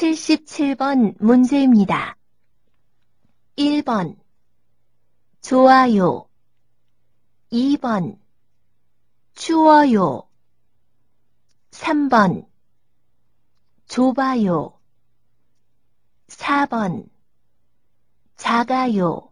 77번 문제입니다. 1번. 좋아요. 2번. 추워요. 3번. 좁아요. 4번. 작아요.